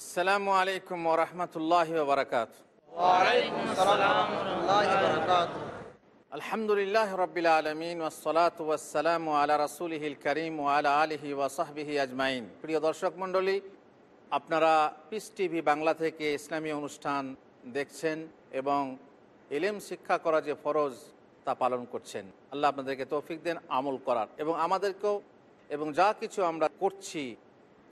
আসসালামু আলাইকুম ওরহমতুল্লাহ বারকাত আলহামদুলিল্লাহ রবিল আলমিন ওসলাত ওয়াসালাম আলা রসুলহিল করিম আলা আলহি ওয়াসাহবিহি আজমাইন। প্রিয় দর্শক মণ্ডলী আপনারা পিস টিভি বাংলা থেকে ইসলামী অনুষ্ঠান দেখছেন এবং এলেম শিক্ষা করা যে ফরজ তা পালন করছেন। আল্লাহ আপনাদেরকে তৌফিক দেন আমল করার। এবং আমাদেরকেও এবং যা কিছু আমরা করছি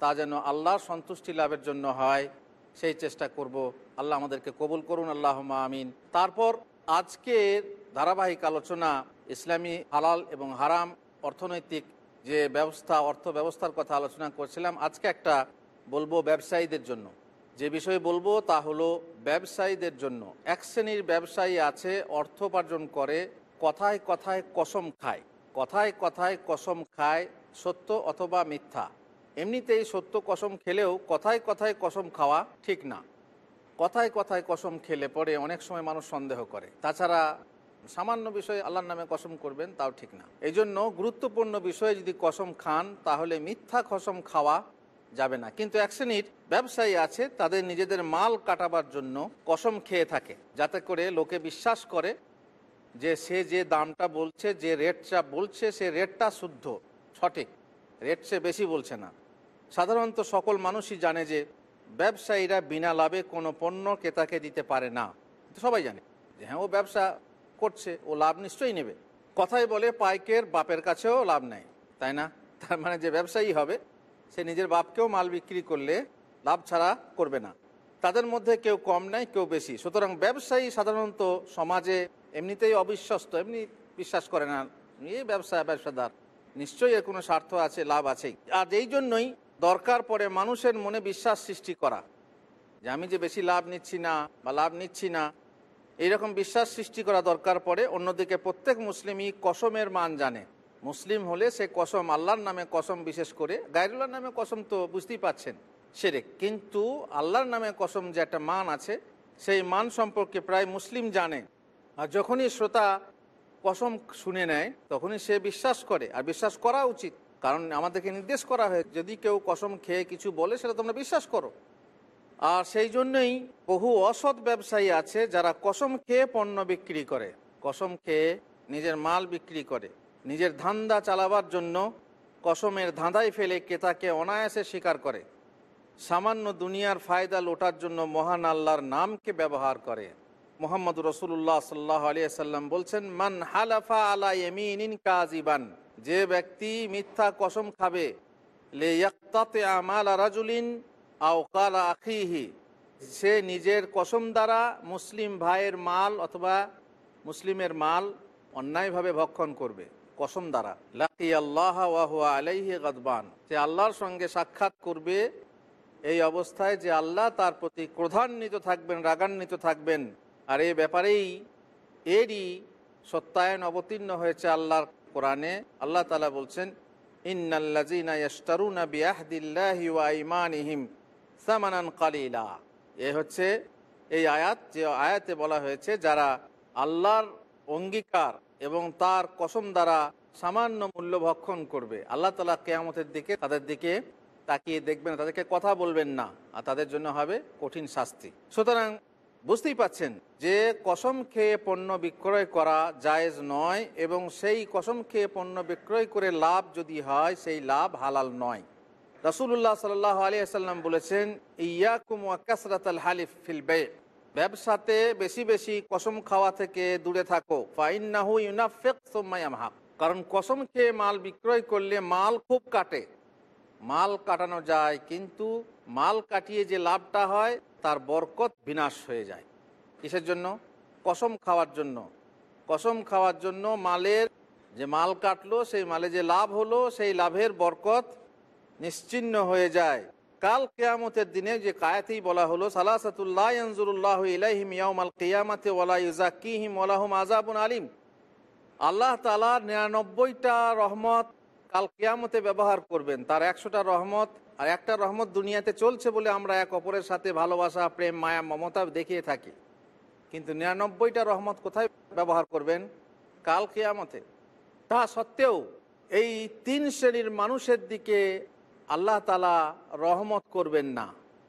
তা যেন আল্লাহর সন্তুষ্টি লাভের জন্য হয়, সেই চেষ্টা করব। আল্লাহ আমাদেরকে কবুল করুন আল্লাহ আমিন। তারপর আজকের ধারাবাহিক আলোচনা ইসলামী হালাল এবং হারাম অর্থনৈতিক যে ব্যবস্থা, অর্থ ব্যবস্থার কথা আলোচনা করছিলাম, আজকে একটা বলব ব্যবসায়ীদের জন্য। যে বিষয়ে বলব তা হলো ব্যবসায়ীদের জন্য। এক শ্রেণির ব্যবসায়ী আছে, অর্থ উপার্জন করে, কথায় কথায় কসম খায়। কথায় কথায় কসম খায়, সত্য অথবা মিথ্যা। এমনিতেই সত্য কসম খেলেও কথায় কথায় কসম খাওয়া ঠিক না। কথায় কথায় কসম খেলে পরে অনেক সময় মানুষ সন্দেহ করে। তাছাড়া সামান্য বিষয়ে আল্লাহর নামে কসম করবেন তাও ঠিক না। এই জন্য গুরুত্বপূর্ণ বিষয়ে যদি কসম খান, তাহলে মিথ্যা কসম খাওয়া যাবে না। কিন্তু এক শ্রেণির ব্যবসায়ী আছে, তাদের নিজেদের মাল কাটাবার জন্য কসম খেয়ে থাকে। যাতে করে লোকে বিশ্বাস করে যে সে যে দামটা বলছে, যে রেটটা বলছে, সে রেটটা শুদ্ধ, সঠিক। রেট সে বেশি বলছে না। সাধারণত সকল মানুষই জানে যে ব্যবসায়ীরা বিনা লাভে কোনো পণ্য ক্রেতাকে দিতে পারে না। সবাই জানে। যে হ্যাঁ ও ব্যবসা করছে, ও লাভ নিশ্চয়ই নেবে। কথাই বলে পাইকের বাপের কাছেও লাভ নেয়, তাই না? তার মানে যে ব্যবসায়ী হবে, সে নিজের বাপকেও মাল বিক্রি করলে লাভ ছাড়া করবে না। তাদের মধ্যে কেউ কম নেয়, কেউ বেশি। সুতরাং ব্যবসায়ী সাধারণত সমাজে এমনিতেই অবিশ্বস্ত, এমনি বিশ্বাস করে না। এই ব্যবসা, ব্যবসাদার। নিশ্চয়ই এর কোনো স্বার্থ আছে, লাভ আছেই। আর এই জন্যই দরকার পড়ে মানুষের মনে বিশ্বাস সৃষ্টি করা। যে আমি যে বেশি লাভ নিচ্ছি না বা লাভ নিচ্ছি না, এইরকম বিশ্বাস সৃষ্টি করা দরকার পড়ে। অন্যদিকে প্রত্যেক মুসলিমই কসমের মান জানে। মুসলিম হলে সে কসম আল্লাহর নামে কসম বিশেষ করে গাইরুল্লাহর নামে কসম তো বুঝতেই পাচ্ছেন সেরে কিন্তু আল্লাহর নামে কসম যে একটা মান আছে, সেই মান সম্পর্কে প্রায় মুসলিম জানে। আর যখনই শ্রোতা কসম শুনে নেয়, তখনই সে বিশ্বাস করে। আর বিশ্বাস করা উচিত। কারণ আমাদেরকে নির্দেশ করা হয় যদি কেউ কসম খেয়ে কিছু বলে, সেটা তোমরা বিশ্বাস করো। আর সেই জন্যই বহু অসৎ ব্যবসায়ী আছে যারা কসম খেয়ে পণ্য বিক্রি করে। কসম খেয়ে নিজের মাল বিক্রি করে। নিজের ধান্দা চালাবার জন্য কসমের ধাঁধাই ফেলে ক্রেতাকে অনায়াসে স্বীকার করে। সামান্য দুনিয়ার ফায়দা লোটার জন্য মহান আল্লাহর নামকে ব্যবহার করে। মোহাম্মদ রসুল্লাহ সাল্লাহ আলিয়াল্লাম বলছেন, মান হালাফা আলা এমিন কাজিবান যে ব্যক্তি মিথ্যা কসম খাবে লে আমাল রাজুলিন আও কালা আখিহি। সে নিজের কসম দ্বারা মুসলিম ভাইয়ের মাল অথবা মুসলিমের মাল অন্যায়ভাবে ভক্ষণ করবে, কসম দ্বারা। লাকি আল্লাহ ওয়াহুয়া আলাইহি গদবান। সে আল্লাহর সঙ্গে সাক্ষাৎ করবে এই অবস্থায় যে আল্লাহ তার প্রতি ক্রধান্বিত থাকবেন, রাগান্বিত থাকবেন। আর এই ব্যাপারেই এরই সত্যায়ন অবতীর্ণ হয়েছে আল্লাহর কোরআনে আল্লাহ তালা বলছেন সামানান কালিলা। এ হচ্ছে এই আয়াত, যে আয়াতে বলা হয়েছে, যারা আল্লাহর অঙ্গীকার এবং তার কসম দ্বারা সামান্য মূল্য ভক্ষণ করবে। আল্লাহ তালা কেয়ামতের দিকে তাদের দিকে তাকিয়ে দেখবেন, তাদেরকে কথা বলবেন না, আর তাদের জন্য হবে কঠিন শাস্তি। সুতরাং বুঝতেই পাচ্ছেন যে কসম খেয়ে পণ্য বিক্রয় করা জায়েজ নয় এবং সেই কসম খেয়ে পণ্য বিক্রয় করে লাভ যদি হয়, সেই লাভ হালাল নয়। রসুল্লাহ সাল আলিয়াল্লাম বলেছেন, ইয়াকুম ওয়াকাসরাত আল হালিফ ফিল বে। ব্যবসাতে বেশি বেশি কসম খাওয়া থেকে দূরে থাকো। ফাইন্নাহু ইউনাফেক কারণ কসম খেয়ে মাল বিক্রয় করলে মাল খুব কাটে। মাল কাটানো যায়, কিন্তু মাল কাটিয়ে যে লাভটা হয় তার বরকত বিনাশ হয়ে যায়। কিসের জন্য? কসম খাওয়ার জন্য। কসম খাওয়ার জন্য মালের যে মাল কাটলো, সেই মালে যে লাভ হলো, সেই লাভের বরকত নিশ্চিন্ন হয়ে যায়। কাল কেয়ামতের দিনে যে কায়াতেই বলা হলো ওলাহুম আজাবুন আলিম। আল্লাহ তালা নিরানব্বইটা রহমত কাল কেয়ামতে ব্যবহার করবেন। তার একশোটা রহমত আর একটা রহমত দুনিয়াতে চলছে বলে আমরা এক অপরের সাথে ভালোবাসা, প্রেম, মায়া, মমতা দেখিয়ে থাকি। কিন্তু নিরানব্বইটা রহমত কোথায় ব্যবহার করবেন? কাল কেয়ামতে। তা সত্ত্বেও এই তিন শ্রেণির মানুষের দিকে আল্লাহ তালা রহমত করবেন না।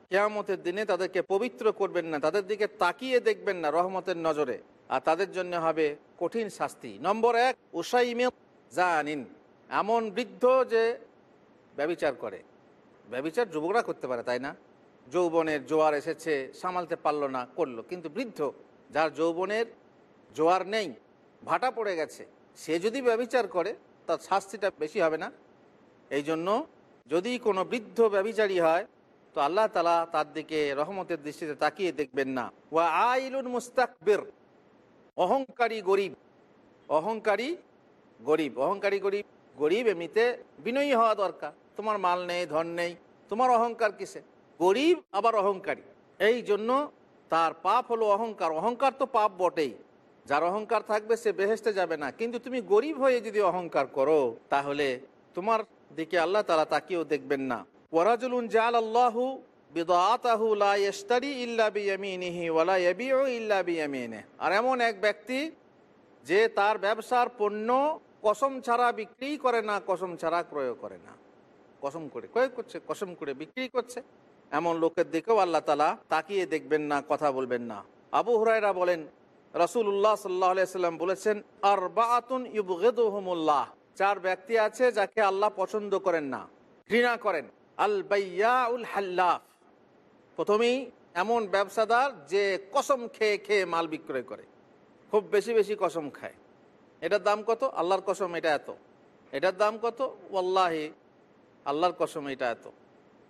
কেয়ামতের দিনে তাদেরকে পবিত্র করবেন না, তাদের দিকে তাকিয়ে দেখবেন না রহমতের নজরে। আর তাদের জন্য হবে কঠিন শাস্তি। নম্বর এক উসাইমে জানিন, এমন বৃদ্ধ যে ব্যবিচার করে। ব্যবিচার যুবকরা করতে পারে, তাই না? যৌবনের জোয়ার এসেছে, সামালতে পারল না, করল। কিন্তু বৃদ্ধ, যার যৌবনের জোয়ার নেই, ভাটা পড়ে গেছে, সে যদি ব্যবিচার করে, তার শাস্তিটা বেশি হবে না? এই জন্য যদি কোনো বৃদ্ধ ব্যবিচারী হয়, তো আল্লাহ তালা তার দিকে রহমতের দৃষ্টিতে তাকিয়ে দেখবেন না। ওয়া আইলুন মুস্তাকবির, অহংকারী গরিব। অহংকারী গরিব। অহংকারী গরিব গরিব এমনিতে বিনয়ী হওয়া দরকার। তোমার মাল নেই, ধন নেই, তোমার অহংকার কিসে? গরিব আবার অহংকারী। এই জন্য তার পাপ হলো অহংকার। অহংকার তো পাপ বটেই। যার অহংকার থাকবে সে বেহেসতে যাবে না। কিন্তু তুমি গরিব হয়ে যদি অহংকার করো, তাহলে তোমার দিকে আল্লাহ তালা তাকিয়েও দেখবেন না। ওয়ারাজুলুন জাল আল্লাহু আর এমন এক ব্যক্তি যে তার ব্যবসার পণ্য কসম ছাড়া বিক্রি করে না, কসম ছাড়া ক্রয় করে না। কসম করে, ক্রয় করছে, কসম করে বিক্রি করছে। এমন লোকের দিকেও আল্লাহ তালা তাকিয়ে দেখবেন না, কথা বলবেন না। আবু হুরাইরা বলেন রসুল্লাহ সাল্লাহ সাল্লাম বলেছেন আর বাতুন ইবুল্লাহ চার ব্যক্তি আছে যাকে আল্লাহ পছন্দ করেন না, ঘৃণা করেন। আল বাইয়াউল হাল্লাফ। প্রথমেই এমন ব্যবসাদার যে কসম খেয়ে খেয়ে মাল বিক্রয় করে, খুব বেশি বেশি কসম খায়। এটার দাম কত? আল্লাহর কসম, এটা এত। এটার দাম কত? ওল্লাহি আল্লাহর কসম, এটা এত।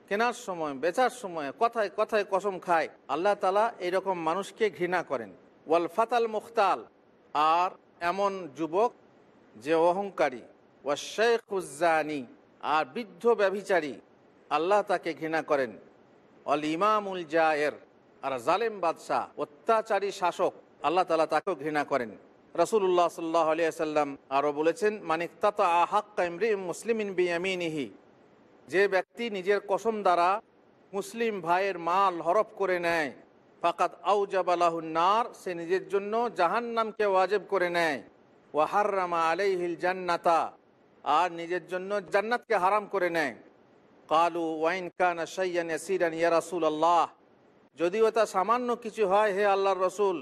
কেনার সময়, বেচার সময়, কথায় কথায় কসম খায়। আল্লাহ তালা এরকম মানুষকে ঘৃণা করেন। ওয়াল ফাতাল মুখতাল, আর এমন যুবক যে অহংকারী। ওয়া শেখুজানি আর বৃদ্ধ ব্যভিচারী। আল্লাহ তাকে ঘৃণা করেন। অল ইমামুল জায়ের, আর জালেম বাদশাহ, অত্যাচারী শাসক। আল্লাহ তালা তাকেও ঘৃণা করেন। রসুল্লাহ সাল্লাহ আলিয়াল্লাম আরও বলেছেন মানিক তাতা হাক্কা ইমরি মুসলিমিন বিয়ামিনিহি। যে ব্যক্তি নিজের কসম দ্বারা মুসলিম ভাইয়ের মাল হরফ করে নেয় ফাকাত আউজাবালাহুন্নার সে নিজের জন্য জাহান্নামকে ওয়াজেব করে নেয়। ওয়াহার্রামা আলাইহিল জান্নাতা, আর নিজের জন্য জান্নাতকে হারাম করে নেয়। কালু ওয়াইন কানা সাইয়ান ইয়া রাসুল আল্লাহ যদিও তা সামান্য কিছু হয়, হে আল্লাহর রসুল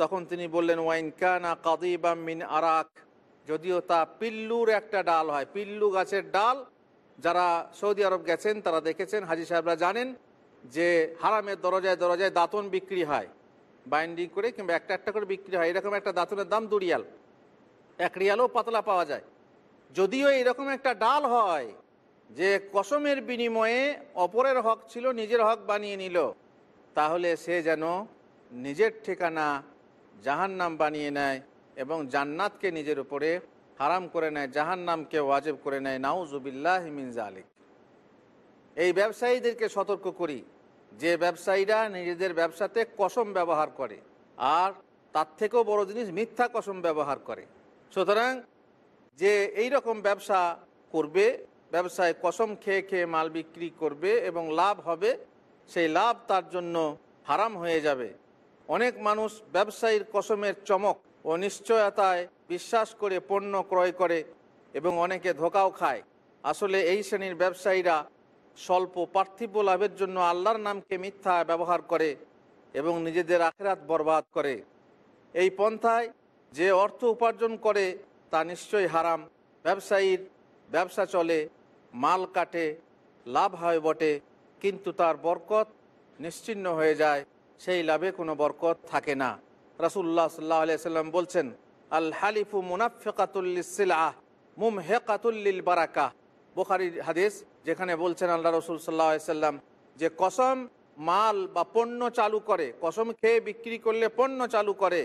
তখন তিনি বললেন ওয়াইন কানা কাদিবাম মিন আরাক। যদিও তা পিল্লুর একটা ডাল হয়, পিল্লু গাছের ডাল। যারা সৌদি আরব গেছেন, তারা দেখেছেন, হাজি সাহেবরা জানেন যে হারামের দরজায় দরজায় দাঁতন বিক্রি হয়, বাইন্ডিং করে কিংবা একটা একটা করে বিক্রি হয়। এরকম একটা দাঁতনের দাম দু রিয়াল, এক রিয়ালও পাতলা পাওয়া যায়। যদিও এরকম একটা ডাল হয় যে কসমের বিনিময়ে অপরের হক ছিল, নিজের হক বানিয়ে নিল, তাহলে সে যেন নিজের ঠিকানা জাহান্নাম বানিয়ে নেয় এবং জান্নাতকে নিজের উপরে হারাম করে নেয়, জাহান্নামকে ওয়াজেব করে নেয় নাউজুবিল্লাহ মিন জালিক এই ব্যবসায়ীদেরকে সতর্ক করি, যে ব্যবসায়ীরা নিজেদের ব্যবসাতে কসম ব্যবহার করে আর তার থেকেও বড় জিনিস মিথ্যা কসম ব্যবহার করে। সুতরাং যে এই রকম ব্যবসা করবে, ব্যবসায় কসম খেয়ে খেয়ে মাল বিক্রি করবে এবং লাভ হবে, সেই লাভ তার জন্য হারাম হয়ে যাবে। অনেক মানুষ ব্যবসায়ীর কসমের চমক ও নিশ্চয়তায় বিশ্বাস করে পণ্য ক্রয় করে এবং অনেকে ধোকাও খায়। আসলে এই শ্রেণির ব্যবসায়ীরা স্বল্প পার্থিব লাভের জন্য আল্লাহর নামকে মিথ্যা ব্যবহার করে এবং নিজেদের আখেরাত বরবাদ করে। এই পন্থায় যে অর্থ উপার্জন করে তা নিশ্চয়ই হারাম। ব্যবসায়ীর ব্যবসা চলে, মাল কাটে, লাভ হয় বটে, কিন্তু তার বরকত নিশ্চিন্ন হয়ে যায়। সেই লাভে কোনো বরকত থাকে না। রাসুল্লাহ সাল্লাহ সাল্লাম বলছেন আল হালিফু মুনাফেকাতুল্লিসাহ মুম হেকাতুল্লিল বারাকা বোখারির হাদিস যেখানে বলছেন আল্লাহ রসুল সাল্লাহ সাল্লাম যে কসম মাল বা পণ্য চালু করে, কসম খেয়ে বিক্রি করলে পণ্য চালু করে,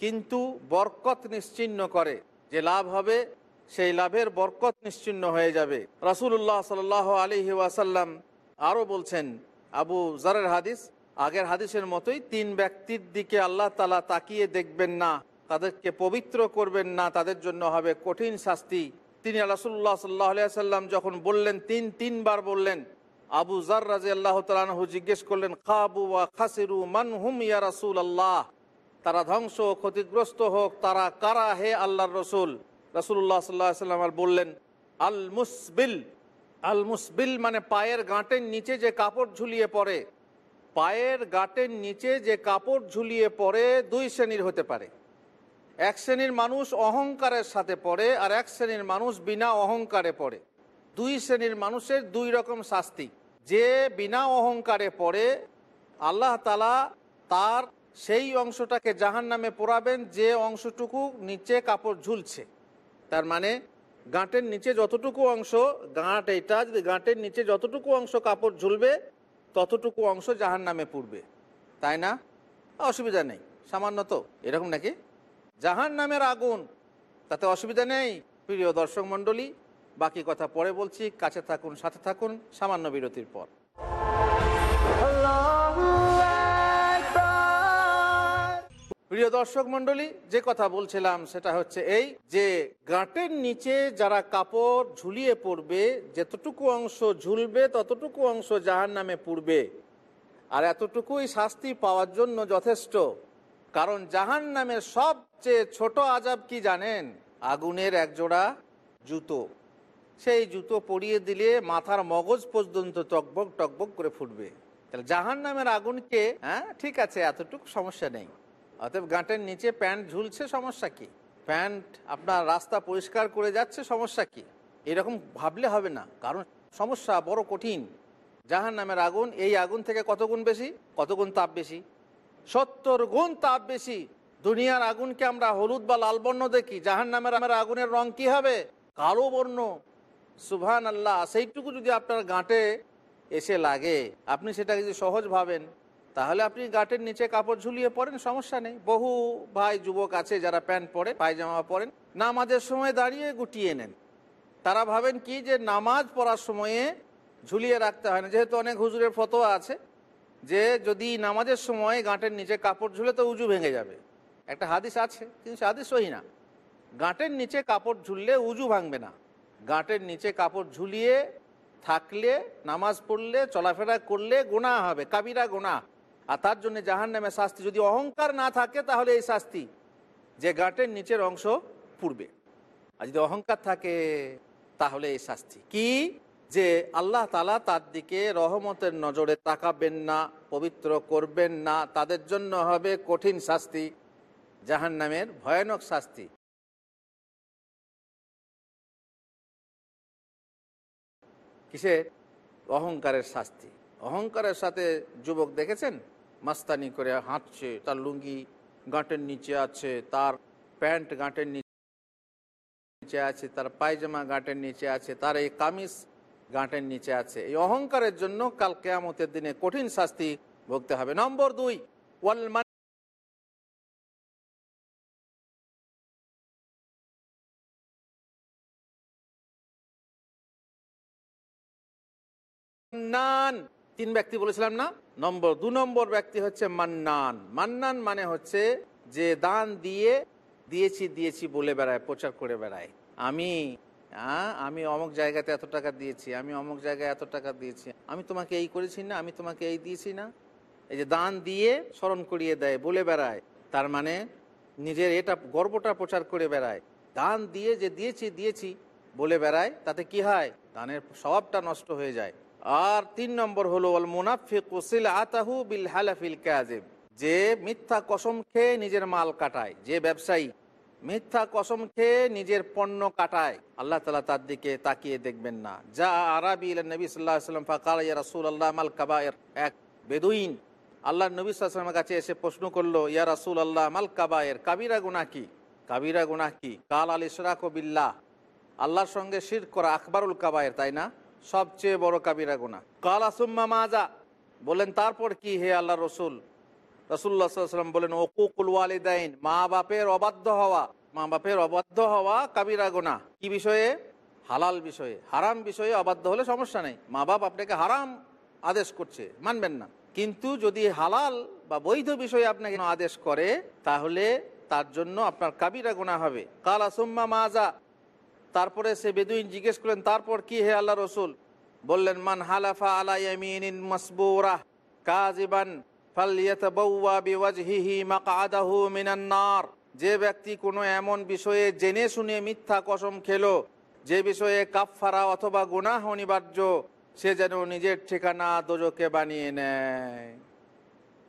কিন্তু বরকত নিশ্চিন্ন করে। যে লাভ হবে, সেই লাভের বরকত নিশ্চিন্ন হয়ে যাবে। রাসুল্লাহ সাল আলহি ওয়াসাল্লাম আরও বলছেন, আবু জারের হাদিস আগের হাদিসের মতোই তিন ব্যক্তির দিকে আল্লাহ তালা তাকিয়ে দেখবেন না, তাদেরকে পবিত্র করবেন না, তাদের জন্য হবে কঠিন শাস্তি। তিনি রাসুল্লাহ সাল্লাহ সাল্লাম যখন বললেন, তিন, তিনবার বললেন, আবু জার রাজি আল্লাহ তালু জিজ্ঞেস করলেন, খাবু খাসিরু মান হুম ইয়া রাসুল আল্লাহ তারা ধ্বংস ক্ষতিগ্রস্ত হোক, তারা কারা হে আল্লাহর রসুল? রসুল্লাহ সাল্লাহ সাল্লাম আর বললেন আল মুসবিল আল মুসবিল মানে পায়ের গাঁটের নিচে যে কাপড় ঝুলিয়ে পড়ে পায়ের গাঁটের নিচে যে কাপড় ঝুলিয়ে পড়ে, দুই শ্রেণির হতে পারে। এক শ্রেণির মানুষ অহংকারের সাথে পড়ে আর এক শ্রেণির মানুষ বিনা অহংকারে পড়ে। দুই শ্রেণির মানুষের দুই রকম শাস্তি। যে বিনা অহংকারে পড়ে, আল্লাহ তালা তার সেই অংশটাকে জাহান নামে পোড়াবেন যে অংশটুকু নিচে কাপড় ঝুলছে। তার মানে গাঁটের নিচে যতটুকু অংশ, গাঁট এটা যদি গাঁটের নিচে যতটুকু অংশ কাপড় ঝুলবে ততটুকু অংশ জাহান নামে পুড়বে। তাই না? অসুবিধা নেই। সামান্য তো। এরকম নাকি? জাহান নামের আগুন। তাতে অসুবিধা নেই, প্রিয় দর্শক মণ্ডলী। বাকি কথা পরে বলছি। কাছে থাকুন, সাথে থাকুন। সামান্য বিরতির পর। প্রিয় দর্শক মণ্ডলী, যে কথা বলছিলাম সেটা হচ্ছে এই যে গাঁটের নিচে যারা কাপড় ঝুলিয়ে পড়বে, যতটুকু অংশ ঝুলবে ততটুকু অংশ জাহান নামে পুড়বে। আর এতটুকুই শাস্তি পাওয়ার জন্য যথেষ্ট। কারণ জাহান নামের সবচেয়ে ছোট আজাব কি জানেন? আগুনের একজোড়া জুতো। সেই জুতো পরিয়ে দিলে মাথার মগজ পর্যন্ত টকবক টকবক করে ফুটবে। তাহলে জাহান নামের আগুনকে হ্যাঁ ঠিক আছে, এতটুকু সমস্যা নেই। অতএব গাঁটের নিচে প্যান্ট ঝুলছে সমস্যা কি? প্যান্ট আপনার রাস্তা পরিষ্কার করে যাচ্ছে সমস্যা কি? এরকম ভাবলে হবে না, কারণ সমস্যা বড় কঠিন। জাহান নামের আগুন, এই আগুন থেকে কত গুণ বেশি? কত গুণ তাপ বেশি? সত্তর গুণ তাপ বেশি। দুনিয়ার আগুনকে আমরা হলুদ বা লাল বর্ণ দেখি জাহান নামের আমার আগুনের রং কি হবে? কালো বর্ণ। সুভান আল্লাহ সেইটুকু যদি আপনার গাঁটে এসে লাগে, আপনি সেটাকে যদি সহজ ভাবেন তাহলে আপনি গাঁটের নিচে কাপড় ঝুলিয়ে পড়েন সমস্যা নেই। বহু ভাই, যুবক আছে যারা প্যান্ট পরে, পায়জামা পরেন। নামাজের সময় দাঁড়িয়ে গুটিয়ে নেন। তারা ভাবেন কি যে নামাজ পড়ার সময়ে ঝুলিয়ে রাখতে হয় না। যেহেতু অনেক হুজুরের ফতোয়া আছে যে যদি নামাজের সময় গাঁটের নিচে কাপড় ঝুলে তো উজু ভেঙে যাবে। একটা হাদিস আছে, কিন্তু হাদিস সহি না। গাঁটের নিচে কাপড় ঝুললে উজু ভাঙবে না। গাঁটের নিচে কাপড় ঝুলিয়ে থাকলে, নামাজ পড়লে, চলাফেরা করলে গোনা হবে। কাবিরা গোনা আর তার জন্য জাহান নামে শাস্তি যদি অহংকার না থাকে, তাহলে এই শাস্তি যে গাঁটের নিচের অংশ পুড়বে আর যদি অহংকার থাকে, তাহলে এই শাস্তি। কি? যে আল্লাহ তালা তার দিকে রহমতের নজরে তাকাবেন না, পবিত্র করবেন না, তাদের জন্য হবে কঠিন শাস্তি জাহান নামের ভয়ানক শাস্তি। কিসের? অহংকারের শাস্তি। অহংকারের সাথে যুবক দেখেছেন? মাস্তানি করে হাঁটছে, তার লুঙ্গি গাঁটের নিচে আছে, তার প্যান্ট গাঁটের নিচে আছে, তার পায়জামা গাঁটের নিচে আছে, তার এই কামিজ গাঁটের নিচে আছে। এই অহংকারের জন্য কাল কেয়ামতের দিনে কঠিন শাস্তি ভুগতে হবে। নম্বর দুই, ওয়াল তিন ব্যক্তি বলেছিলাম না? নম্বর, দু নম্বর ব্যক্তি হচ্ছে মান্নান। মান্নান মানে হচ্ছে যে দান দিয়ে দিয়েছি দিয়েছি বলে বেড়ায়, প্রচার করে বেড়ায়। আমি আমি অমুক জায়গাতে এত টাকা দিয়েছি, আমি অমুক জায়গায় এত টাকা দিয়েছি, আমি তোমাকে এই করেছি না, আমি তোমাকে এই দিয়েছি না। এই যে দান দিয়ে স্মরণ করিয়ে দেয়, বলে বেড়ায়, তার মানে নিজের এটা গর্বটা প্রচার করে বেড়ায়। দান দিয়ে যে দিয়েছি দিয়েছি বলে বেড়ায়, তাতে কি হয়? দানের স্বভাবটা নষ্ট হয়ে যায়। আর তিন নম্বর হলো অল মুনাফিক ওসিল আতাহু বিল হালাফিল কাজেব যে মিথ্যা কসম খেয়ে নিজের মাল কাটায়। যে ব্যবসায়ী মিথ্যা কসম খেয়ে নিজের পণ্য কাটায়, আল্লাহ তালা তার দিকে তাকিয়ে দেখবেন না। যা আরবি নবী সাল্লাম ফাকাল রাসুল আল্লাহ মাল কাবায়ের এক বেদুইন। আল্লাহ নবী সাল্লামের কাছে এসে প্রশ্ন করল, ইয়া রাসুল আল্লাহ মাল কাবায়ের, কাবিরা গুনা কি? কাবিরা গুনাহ কি? কাল আল ইসরাক বিল্লাহ আল্লাহর সঙ্গে শির করা আকবরুল কাবায়ের তাই না? সবচেয়ে বড় কাবিরা গুনাহ। কাল আসুম্মা মাজা বলেন, তারপর কি হে আল্লাহ রসুল? রসুল্লাহ সাল্লাম বলেন, ওকুকুল ওয়ালিদাইন মা বাপের অবাধ্য হওয়া মা বাপের অবাধ্য হওয়া কাবিরা গোনা কি বিষয়ে? হালাল বিষয়ে। হারাম বিষয়ে অবাধ্য হলে সমস্যা নেই। মা বাপ আপনাকে হারাম আদেশ করছে, মানবেন না। কিন্তু যদি হালাল বা বৈধ বিষয়ে আপনাকে আদেশ করে, তাহলে তার জন্য আপনার কাবিরা গোনা হবে। কালা সুম্মা মাজা তারপরে সে বেদুইন জিজ্ঞেস করলেন, তারপর কি হে আল্লাহ রসুল? বললেন, মান হালাফা আলা ইয়ামিনিন মাসবুরা কাজিবান যে ব্যক্তি কোনো এমন বিষয়ে জেনে শুনে মিথ্যা কসম খেলো, যে বিষয়ে কাফফারা অথবা গুনাহ অনিবার্য, সে যেন নিজের ঠিকানা দোজকে বানিয়ে নেয়।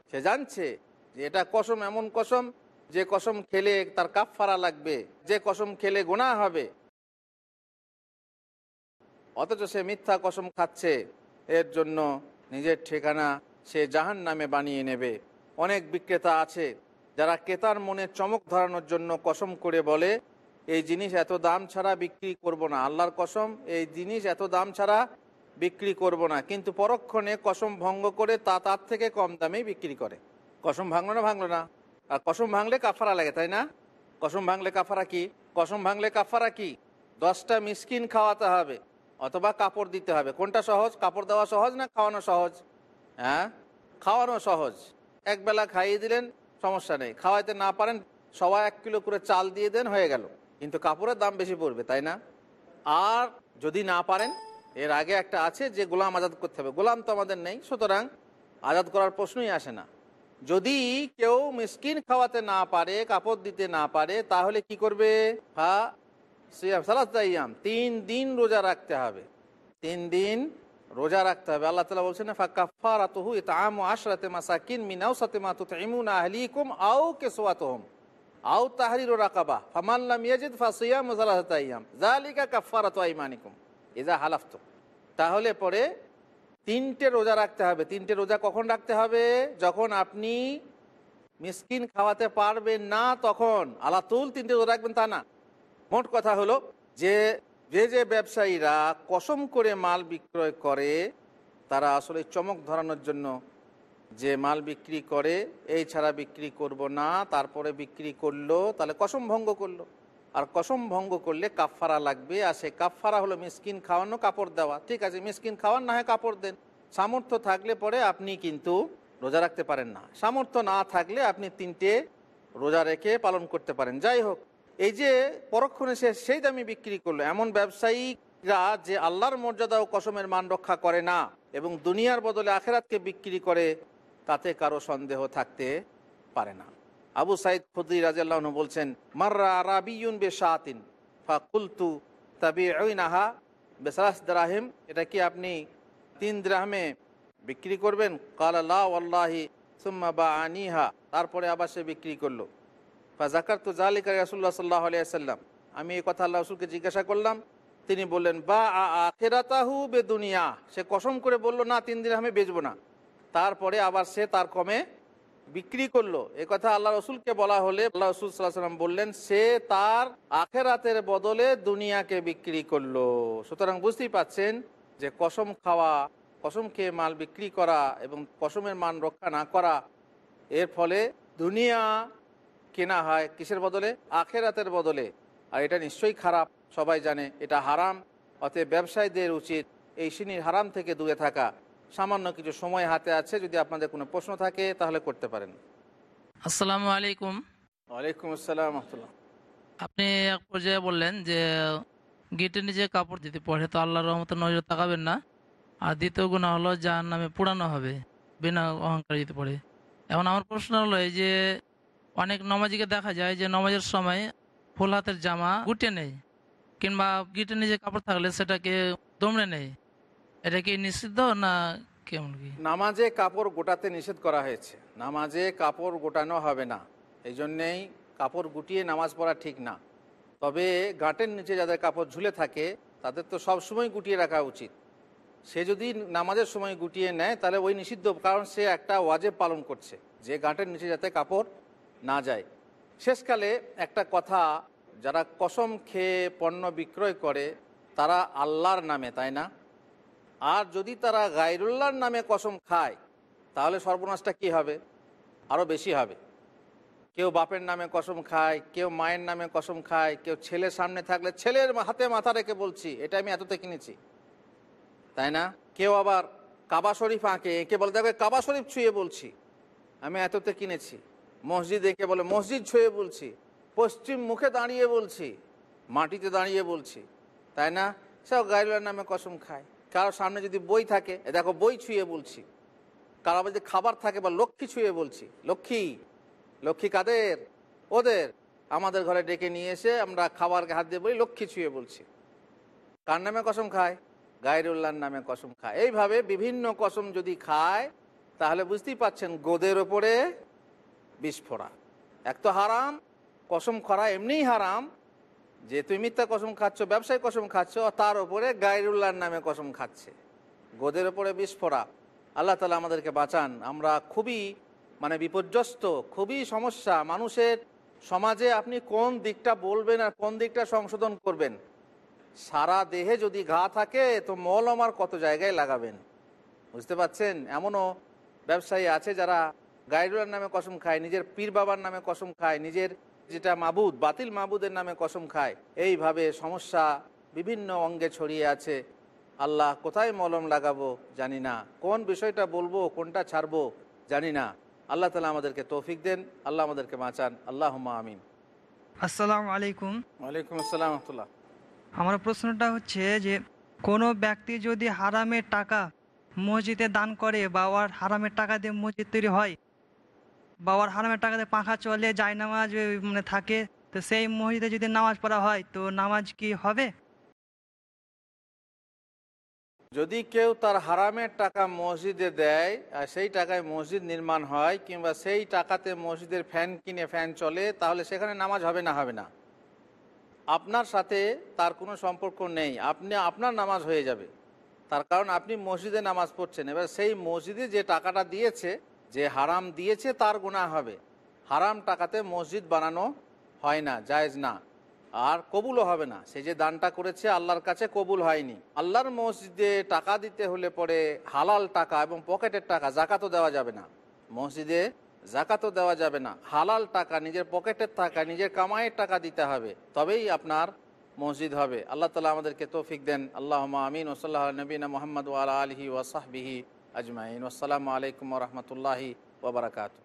সে জানছে যে এটা কসম এমন কসম, যে কসম খেলে তার কাফফারা লাগবে, যে কসম খেলে গুনাহ হবে। অথচ সে মিথ্যা কসম খাচ্ছে, এর জন্য নিজের ঠিকানা সে জাহান নামে বানিয়ে নেবে। অনেক বিক্রেতা আছে যারা ক্রেতার মনে চমক ধরানোর জন্য কসম করে বলে, এই জিনিস এত দাম ছাড়া বিক্রি করব না। আল্লাহর কসম, এই জিনিস এত দাম ছাড়া বিক্রি করব না। কিন্তু পরক্ষণে কসম ভঙ্গ করে তা তার থেকে কম দামেই বিক্রি করে। কসম ভাঙলো না ভাঙলো না? আর কসম ভাঙলে কাফারা লাগে, তাই না? কসম ভাঙলে কাফারা কি? কসম ভাঙলে কাফারা কি? দশটা মিসকিন খাওয়াতে হবে। অথবা কাপড় দিতে হবে। কোনটা সহজ? কাপড় দেওয়া সহজ না খাওয়ানো সহজ? হ্যাঁ? খাওয়ানো সহজ। এক বেলা খাইয়ে দিলেন, সমস্যা নেই। খাওয়াইতে না পারেন, সবাই এক কিলো করে চাল দিয়ে দেন, হয়ে গেল। কিন্তু কাপড়ের দাম বেশি পড়বে, তাই না? আর যদি না পারেন, এর আগে একটা আছে যে গোলাম আজাদ করতে হবে। গোলাম তো আমাদের নেই, সুতরাং আজাদ করার প্রশ্নই আসে না। যদি কেউ মিসকিন খাওয়াতে না পারে, কাপড় দিতে না পারে, তাহলে কি করবে? হা সিয়াম সালাতাইয়াম তিন দিন রোজা রাখতে হবে। তিন দিন রোজা রাখতে হবে। আল্লাহ তালা বলছেন ফাকাফারাতুহু ইতআমু আশরাতে মাসাকিন মিন আওসাতি মা তুতঈমুনা আহলিকুম আও কিসওয়াতুহুম আও তাহরিরু রাকাবা, ফামান লাম ইয়াজিদ ফাসিয়ামু সালাসাতা আইয়াম যালিকা কাফারাতু আইমানিকুম ইজা হালাফতুম। তাহলে পরে তিনটে রোজা রাখতে হবে। তিনটে রোজা কখন রাখতে হবে? যখন আপনি মিসকিন খাওয়াতে পারবেন না, তখন। আলাতুল তিনটে রোজা রাখবেন তা না। মোট কথা হলো যে যে যে ব্যবসায়ীরা কসম করে মাল বিক্রয় করে, তারা আসলে চমক ধরানোর জন্য যে মাল বিক্রি করে, এই ছাড়া বিক্রি করব না, তারপরে বিক্রি করল, তাহলে কসম ভঙ্গ করল। আর কসম ভঙ্গ করলে কাফফারা লাগবে, আর সে কাফফারা হলো মিসকিন খাওয়ানো কাপড় দেওয়া। ঠিক আছে, মিসকিন খাওয়ান না হয় কাপড় দেন। সামর্থ্য থাকলে পরে আপনি কিন্তু রোজা রাখতে পারেন না। সামর্থ্য না থাকলে আপনি তিনটে রোজা রেখে পালন করতে পারেন। যাই হোক এই যে পরক্ষণে সে সেই দামি বিক্রি করল, এমন ব্যবসায়ীরা যে আল্লাহর মর্যাদা ও কসমের মান রক্ষা করে না এবং দুনিয়ার বদলে আখেরাতকে বিক্রি করে, তাতে কারও সন্দেহ থাকতে পারে না। আবু সাইদ খুদ্দি রাজিয়াল্লাহ বলছেন, মার্রা রাবিউন বে কুলতু তাবি নাহা দ্রাহিম, এটা কি আপনি তিন দ্রাহমে বিক্রি করবেন? কাল আল্লাহি সুম্মা বা আনিহা তারপরে আবার সে বিক্রি করল। ফা জাকার তো জালিকা রাসুল্লাহ সাল্লাহ আলিয়াল্লাম আমি এই কথা আল্লাহ রসুলকে জিজ্ঞাসা করলাম, তিনি বললেন, বা আখেরাতাহু বে দুনিয়া সে কসম করে বলল, না, তিন দিন আমি বেচবো না। তারপরে আবার সে তার কমে বিক্রি করল। এ কথা আল্লাহ রসুলকে বলা হলে আল্লাহ রসুল সাল্লাম বললেন, সে তার আখেরাতের বদলে দুনিয়াকে বিক্রি করল। সুতরাং বুঝতেই পাচ্ছেন যে কসম খাওয়া, কসম খেয়ে মাল বিক্রি করা এবং কসমের মান রক্ষা না করা, এর ফলে দুনিয়া কেনা হয় কিসের বদলে? আখেরাতের বদলে। আর এটা নিশ্চয়ই খারাপ। সবাই জানে এটা হারাম। অতএব ব্যবসায়ীদের উচিত এই শ্রেণির হারাম থেকে দূরে থাকা। সামান্য কিছু সময় হাতে আছে যদি আপনাদের কোনো প্রশ্ন থাকে তাহলে করতে পারেন। আসসালামু আলাইকুম। ওয়ালাইকুম আসসালাম রহমতুল্লাহ। আপনি এক পর্যায়ে বললেন যে গেটের নিচে কাপড় দিতে পড়ে তো আল্লাহর রহমতে নজর তাকাবেন না। আর দ্বিতীয় গুণা হলো যার নামে পুরানো হবে বিনা অহংকার দিতে পড়ে। এখন আমার প্রশ্ন হলো এই যে অনেক নমাজিকে দেখা যায় যে নমাজের সময় ফুল হাতের জামা গুটে নেই কিংবা গিটের নিচে কাপড় থাকলে সেটাকে দমড়ে নেই এটা কি নিষিদ্ধ না কেমন কি? নামাজে কাপড় গোটাতে নিষেধ করা হয়েছে। নামাজে কাপড় গোটানো হবে না। এই জন্যেই কাপড় গুটিয়ে নামাজ পড়া ঠিক না। তবে গাঁটের নিচে যাদের কাপড় ঝুলে থাকে, তাদের তো সব সময় গুটিয়ে রাখা উচিত। সে যদি নামাজের সময় গুটিয়ে নেয়, তাহলে ওই নিষিদ্ধ, কারণ সে একটা ওয়াজেব পালন করছে। যে গাঁটের নিচে যাতে কাপড় না যায়। শেষকালে একটা কথা, যারা কসম খেয়ে পণ্য বিক্রয় করে, তারা আল্লাহর নামে, তাই না? আর যদি তারা গাইরুল্লাহর নামে কসম খায়, তাহলে সর্বনাশটা কি হবে? আরও বেশি হবে। কেউ বাপের নামে কসম খায়, কেউ মায়ের নামে কসম খায়, কেউ ছেলের সামনে থাকলে ছেলের হাতে মাথা রেখে বলছি, এটা আমি এততে কিনেছি। তাই না? কেউ আবার কাবা শরীফ আঁকে, একে বলে, দেখো, কাবা শরীফ ছুঁয়ে বলছি, আমি এততে কিনেছি। মসজিদ একে বলে মসজিদ ছুঁয়ে বলছি, পশ্চিম মুখে দাঁড়িয়ে বলছি, মাটিতে দাঁড়িয়ে বলছি, তাই না? সব গাইলার নামে কসম খায়। কারও সামনে যদি বই থাকে দেখো বই ছুঁয়ে বলছি। কারও যদি খাবার থাকে বা লক্ষ্মী ছুঁয়ে বলছি, লক্ষ্মী লক্ষ্মী কাদের? ওদের। আমাদের ঘরে ডেকে নিয়ে এসে আমরা খাবারকে হাত দিয়ে বলি, লক্ষ্মী ছুঁয়ে বলছি। কার নামে কসম খায়? গায়রুল্লাহর নামে কসম খায়। এইভাবে বিভিন্ন কসম যদি খায়, তাহলে বুঝতেই পাচ্ছেন গোদের ওপরে বিস্ফোরা এক তো হারাম, কসম করা এমনিই হারাম, যে তুমি মিথ্যা কসম খাচ্ছ, ব্যবসায় কসম খাচ্ছ তার ওপরে গায়রুল্লাহর নামে কসম খাচ্ছে। গোদের ওপরে বিস্ফোরা আল্লাহ তালা আমাদেরকে বাঁচান। আমরা খুবই মানে বিপর্যস্ত, খুবই সমস্যা। মানুষের সমাজে আপনি কোন দিকটা বলবেন আর কোন দিকটা সংশোধন করবেন? সারা দেহে যদি ঘা থাকে, তো মল আমার কত জায়গায় লাগাবেন? বুঝতে পাচ্ছেন এমনও ব্যবসায়ী আছে যারা গাইডুলার নামে কসম খায় নিজের পীর বাবার নামে কসম খায় নিজের যেটা মাবুদ বাতিল মাবুদের নামে কসম খায়। এইভাবে সমস্যা বিভিন্ন অঙ্গে ছড়িয়ে আছে। আল্লাহ কোথায় মলম লাগাবো জানি না। কোন বিষয়টা বলব কোনটা ছাড়বো জানি না। আল্লাহ তালা আমাদেরকে তৌফিক দেন আল্লাহ আমাদেরকে বাঁচান। আল্লাহ আমিন। আসসালামু আলাইকুম। ওয়ালাইকুম আসসালাম আমার প্রশ্নটা হচ্ছে যে কোনো ব্যক্তি যদি হারামের টাকা মসজিদে দান করে বা ওর হারামের টাকা দিয়ে মসজিদ তৈরি হয় বা ওর হারামের টাকাতে পাখা চলে যায় নামাজ মানে থাকে। তো সেই মসজিদে যদি নামাজ পড়া হয়, তো নামাজ কি হবে? যদি কেউ তার হারামের টাকা মসজিদে দেয়, আর সেই টাকায় মসজিদ নির্মাণ হয়, কিংবা সেই টাকাতে মসজিদের ফ্যান কিনে ফ্যান চলে, তাহলে সেখানে নামাজ হবে না হবে না। আপনার সাথে তার কোনো সম্পর্ক নেই। আপনি, আপনার নামাজ হয়ে যাবে। তার কারণ আপনি মসজিদে নামাজ পড়ছেন। এবার সেই মসজিদে যে টাকাটা দিয়েছে যে হারাম দিয়েছে তার গুণা হবে। হারাম টাকাতে মসজিদ বানানো হয় না, জায়েজ না। আর কবুলও হবে না। সে যে দানটা করেছে আল্লাহর কাছে কবুল হয়নি। আল্লাহর মসজিদে টাকা দিতে হলে পরে হালাল টাকা এবং পকেটের টাকা জাকাতও দেওয়া যাবে না। মসজিদে জাকাতও দেওয়া যাবে না। হালাল টাকা নিজের পকেটের টাকা, নিজের কামাইয়ের টাকা দিতে হবে। তবেই আপনার মসজিদ হবে। আল্লাহ তালা আমাদেরকে তৌফিক দেন। আল্লাহ আমিন। ওসল্লাহ নবীনা মোহাম্মদ ওয়ালা আলহি ওয়াসাহবিহি আজমাইন আসসালামু আলাইকুম রহমতুল্লাহি ওবরাকাতু